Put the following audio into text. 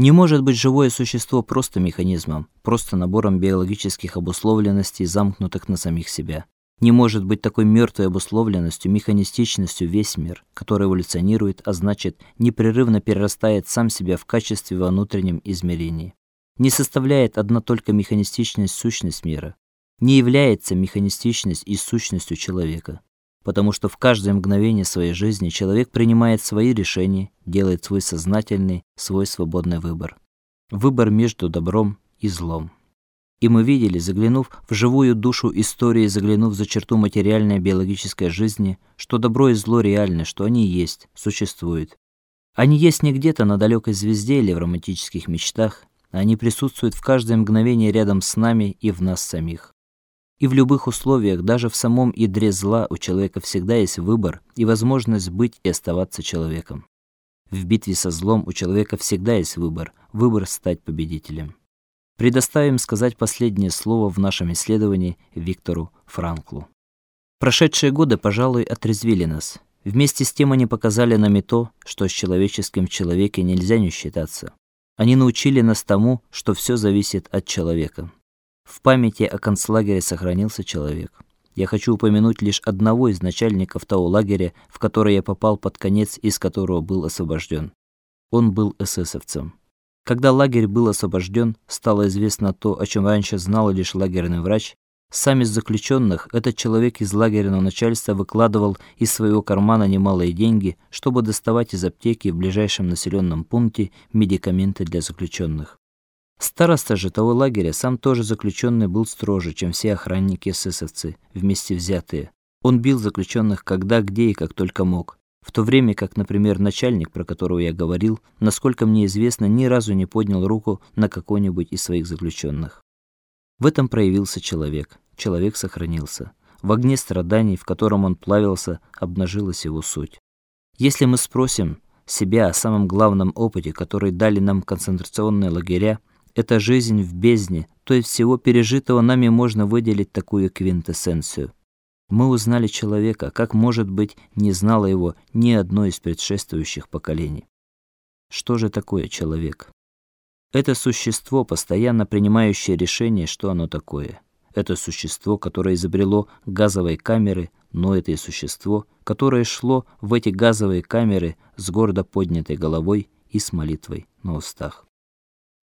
Не может быть живое существо просто механизмом, просто набором биологических обусловленностей, замкнутых на самих себя. Не может быть такой мертвой обусловленностью, механистичностью весь мир, который эволюционирует, а значит, непрерывно перерастает сам себя в качестве во внутреннем измерении. Не составляет одна только механистичность сущность мира. Не является механистичность и сущностью человека потому что в каждое мгновение своей жизни человек принимает свои решения, делает свой сознательный, свой свободный выбор. Выбор между добром и злом. И мы видели, заглянув в живую душу истории, заглянув за черту материальной биологической жизни, что добро и зло реальны, что они есть, существуют. Они есть не где-то на далекой звезде или в романтических мечтах, они присутствуют в каждое мгновение рядом с нами и в нас самих. И в любых условиях, даже в самом ядре зла, у человека всегда есть выбор и возможность быть и оставаться человеком. В битве со злом у человека всегда есть выбор, выбор стать победителем. Предоставим сказать последнее слово в нашем исследовании Виктору Франклу. Прошедшие годы, пожалуй, отрезвили нас. Вместе с тем они показали нам и то, что с человеческим в человеке нельзя не считаться. Они научили нас тому, что все зависит от человека. В памяти о концлагере сохранился человек. Я хочу упомянуть лишь одного из начальников того лагеря, в который я попал под конец, из которого был освобожден. Он был эсэсовцем. Когда лагерь был освобожден, стало известно то, о чем раньше знал лишь лагерный врач. Сам из заключенных этот человек из лагерного начальства выкладывал из своего кармана немалые деньги, чтобы доставать из аптеки в ближайшем населенном пункте медикаменты для заключенных. Староста же того лагеря, сам тоже заключенный, был строже, чем все охранники эсэсовцы, вместе взятые. Он бил заключенных когда, где и как только мог. В то время как, например, начальник, про которого я говорил, насколько мне известно, ни разу не поднял руку на какого-нибудь из своих заключенных. В этом проявился человек. Человек сохранился. В огне страданий, в котором он плавился, обнажилась его суть. Если мы спросим себя о самом главном опыте, который дали нам концентрационные лагеря, это жизнь в бездне, то есть всего пережитого нами можно выделить такую квинтэссенцию. Мы узнали человека, как, может быть, не знало его ни одно из предшествующих поколений. Что же такое человек? Это существо, постоянно принимающее решение, что оно такое. Это существо, которое изобрело газовые камеры, но это и существо, которое шло в эти газовые камеры с гордо поднятой головой и с молитвой на устах.